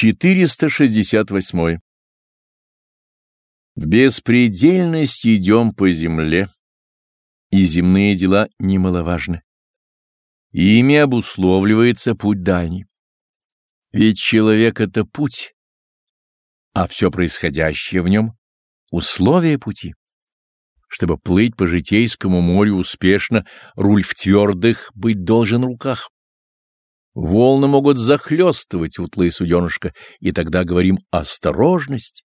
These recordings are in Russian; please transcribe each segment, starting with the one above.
468. В беспредельность идем по земле, и земные дела немаловажны. Ими обусловливается путь дальний. Ведь человек — это путь, а все происходящее в нем — условия пути. Чтобы плыть по житейскому морю успешно, руль в твердых быть должен руках. Волны могут захлестывать утлое суденышко, и тогда говорим «осторожность».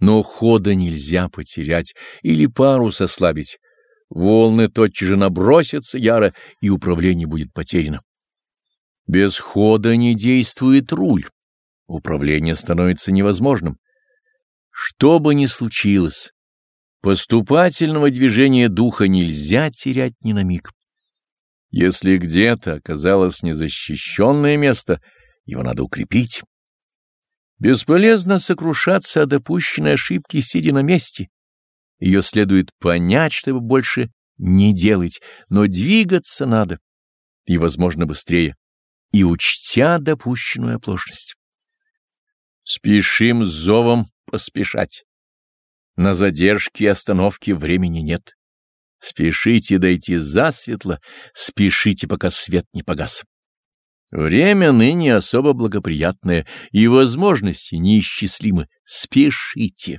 Но хода нельзя потерять или парус ослабить. Волны тотчас же набросятся яро, и управление будет потеряно. Без хода не действует руль. Управление становится невозможным. Что бы ни случилось, поступательного движения духа нельзя терять ни на миг. Если где-то оказалось незащищенное место, его надо укрепить. Бесполезно сокрушаться о допущенной ошибке, сидя на месте. Ее следует понять, чтобы больше не делать, но двигаться надо, и, возможно, быстрее, и учтя допущенную оплошность. Спешим с зовом поспешать. На задержки и остановки времени нет. Спешите дойти засветло, спешите, пока свет не погас. Время ныне особо благоприятное, и возможности неисчислимы. Спешите.